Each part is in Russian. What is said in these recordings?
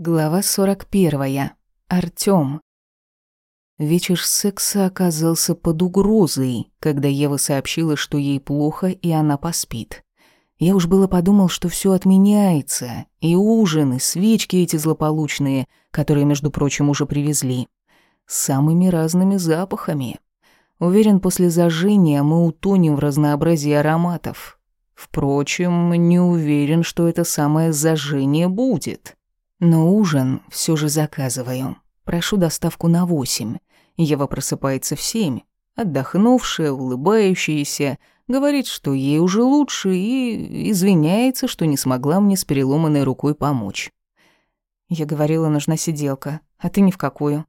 Глава 41. Артём. Вечер секса оказался под угрозой, когда Ева сообщила, что ей плохо и она поспит. Я уж было подумал, что всё отменяется, и ужин, и свечки эти злополучные, которые, между прочим, уже привезли, с самыми разными запахами. Уверен, после зажжения мы утонем в разнообразии ароматов. Впрочем, не уверен, что это самое зажжение будет. Но ужин все же заказываю. Прошу доставку на восемь. Ева просыпается в семь. Отдохнувшая, улыбающаяся, говорит, что ей уже лучше и извиняется, что не смогла мне с переломанной рукой помочь. Я говорила, нужна сиделка, а ты ни в какую.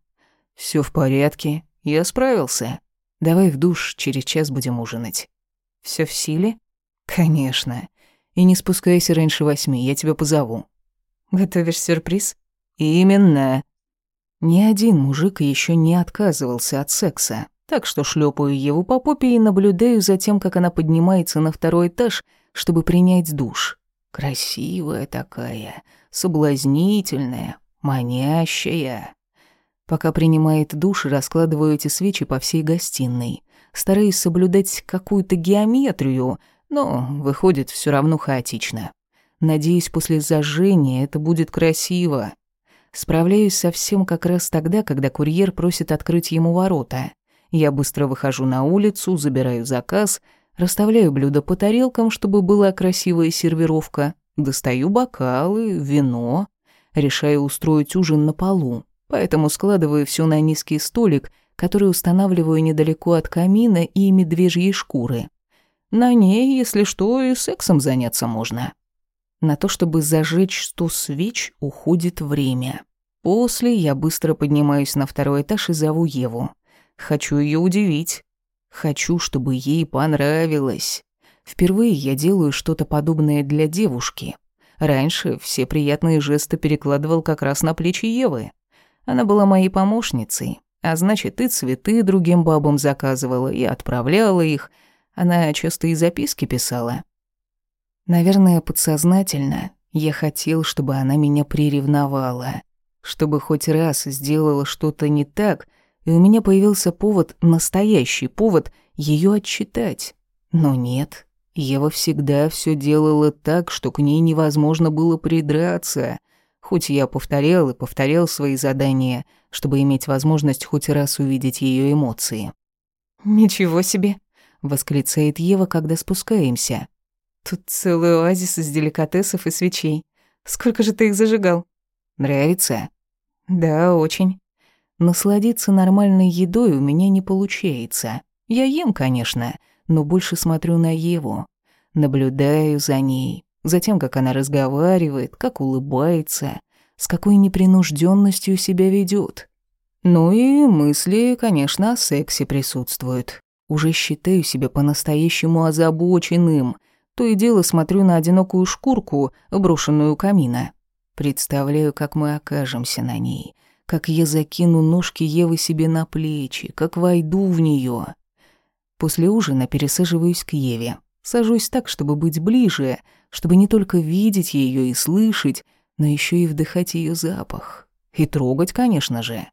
Все в порядке, я справился. Давай в душ, через час будем ужинать. Все в силе? Конечно. И не спускайся раньше восьми, я тебя позову. Готовишь сюрприз? Именно. Ни один мужик еще не отказывался от секса, так что шлепаю его по попе и наблюдаю за тем, как она поднимается на второй этаж, чтобы принять душ. Красивая такая, соблазнительная, манящая. Пока принимает душ, раскладываю эти свечи по всей гостиной. Стараюсь соблюдать какую-то геометрию, но выходит все равно хаотично. Надеюсь, после зажжения это будет красиво. Справляюсь совсем как раз тогда, когда курьер просит открыть ему ворота. Я быстро выхожу на улицу, забираю заказ, расставляю блюда по тарелкам, чтобы была красивая сервировка, достаю бокалы, вино, решаю устроить ужин на полу, поэтому складываю все на низкий столик, который устанавливаю недалеко от камина и медвежьей шкуры. На ней, если что, и сексом заняться можно. На то, чтобы зажечь сто свеч, уходит время. После я быстро поднимаюсь на второй этаж и зову Еву. Хочу ее удивить. Хочу, чтобы ей понравилось. Впервые я делаю что-то подобное для девушки. Раньше все приятные жесты перекладывал как раз на плечи Евы. Она была моей помощницей, а значит, и цветы другим бабам заказывала, и отправляла их. Она часто и записки писала. Наверное, подсознательно я хотел, чтобы она меня приревновала, чтобы хоть раз сделала что-то не так, и у меня появился повод, настоящий повод, ее отчитать. Но нет, Ева всегда все делала так, что к ней невозможно было придраться, хоть я повторял и повторял свои задания, чтобы иметь возможность хоть раз увидеть ее эмоции. «Ничего себе!» — восклицает Ева, когда спускаемся. Тут целый оазис из деликатесов и свечей. Сколько же ты их зажигал? Нравится? Да, очень. Насладиться нормальной едой у меня не получается. Я ем, конечно, но больше смотрю на Еву. Наблюдаю за ней, за тем, как она разговаривает, как улыбается, с какой непринужденностью себя ведет. Ну и мысли, конечно, о сексе присутствуют. Уже считаю себя по-настоящему озабоченным — то и дело смотрю на одинокую шкурку, брошенную у камина. Представляю, как мы окажемся на ней, как я закину ножки Евы себе на плечи, как войду в нее. После ужина пересаживаюсь к Еве. Сажусь так, чтобы быть ближе, чтобы не только видеть ее и слышать, но еще и вдыхать ее запах. И трогать, конечно же.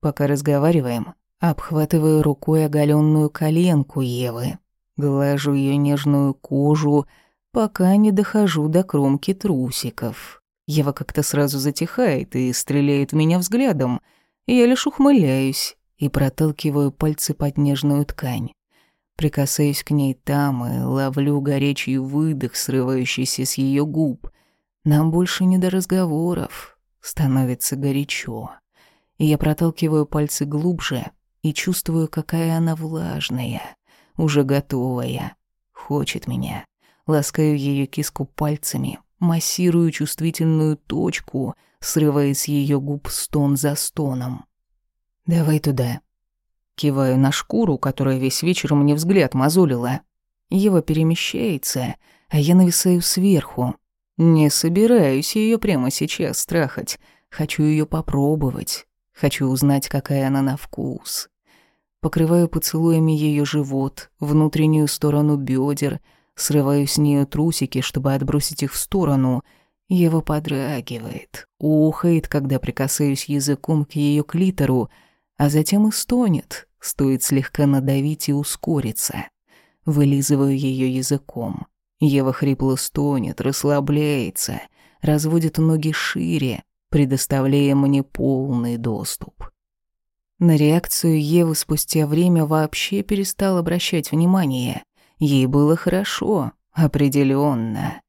Пока разговариваем, обхватываю рукой оголенную коленку Евы. Глажу ее нежную кожу, пока не дохожу до кромки трусиков. Ева как-то сразу затихает и стреляет в меня взглядом. Я лишь ухмыляюсь и проталкиваю пальцы под нежную ткань. Прикасаюсь к ней там и ловлю горячий выдох, срывающийся с ее губ. Нам больше не до разговоров. Становится горячо. И я проталкиваю пальцы глубже и чувствую, какая она влажная уже готовая. Хочет меня. Ласкаю ее киску пальцами, массирую чувствительную точку, срывая с ее губ стон за стоном. «Давай туда». Киваю на шкуру, которая весь вечер мне взгляд мозолила. Ева перемещается, а я нависаю сверху. Не собираюсь ее прямо сейчас страхать. Хочу ее попробовать. Хочу узнать, какая она на вкус покрываю поцелуями ее живот, внутреннюю сторону бедер, срываю с нее трусики, чтобы отбросить их в сторону, Ева подрагивает, ухает, когда прикасаюсь языком к ее клитору, а затем и стонет, стоит слегка надавить и ускориться. Вылизываю ее языком. Ева хрипло стонет, расслабляется, разводит ноги шире, предоставляя мне полный доступ. На реакцию Евы спустя время вообще перестал обращать внимание. Ей было хорошо, определенно.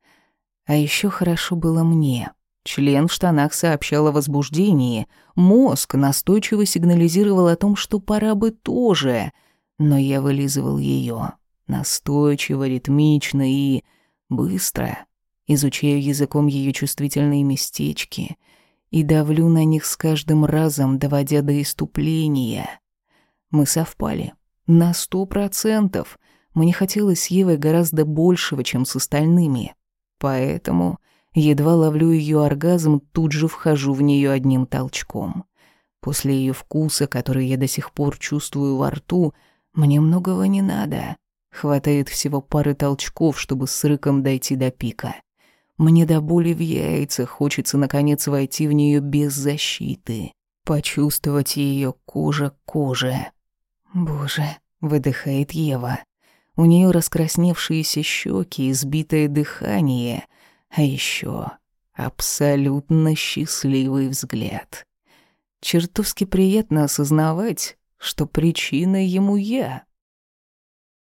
А еще хорошо было мне. Член в штанах сообщал о возбуждении, мозг настойчиво сигнализировал о том, что пора бы тоже, но я вылизывал ее настойчиво, ритмично и быстро. Изучаю языком ее чувствительные местечки и давлю на них с каждым разом, доводя до иступления. Мы совпали. На сто процентов. Мне хотелось с Евой гораздо большего, чем с остальными. Поэтому, едва ловлю ее оргазм, тут же вхожу в нее одним толчком. После ее вкуса, который я до сих пор чувствую во рту, мне многого не надо. Хватает всего пары толчков, чтобы с рыком дойти до пика. Мне до боли в яйцах хочется наконец войти в нее без защиты, почувствовать ее кожа к коже. Боже, выдыхает Ева. У нее раскрасневшиеся щеки, избитое дыхание, а еще абсолютно счастливый взгляд. Чертовски приятно осознавать, что причина ему я.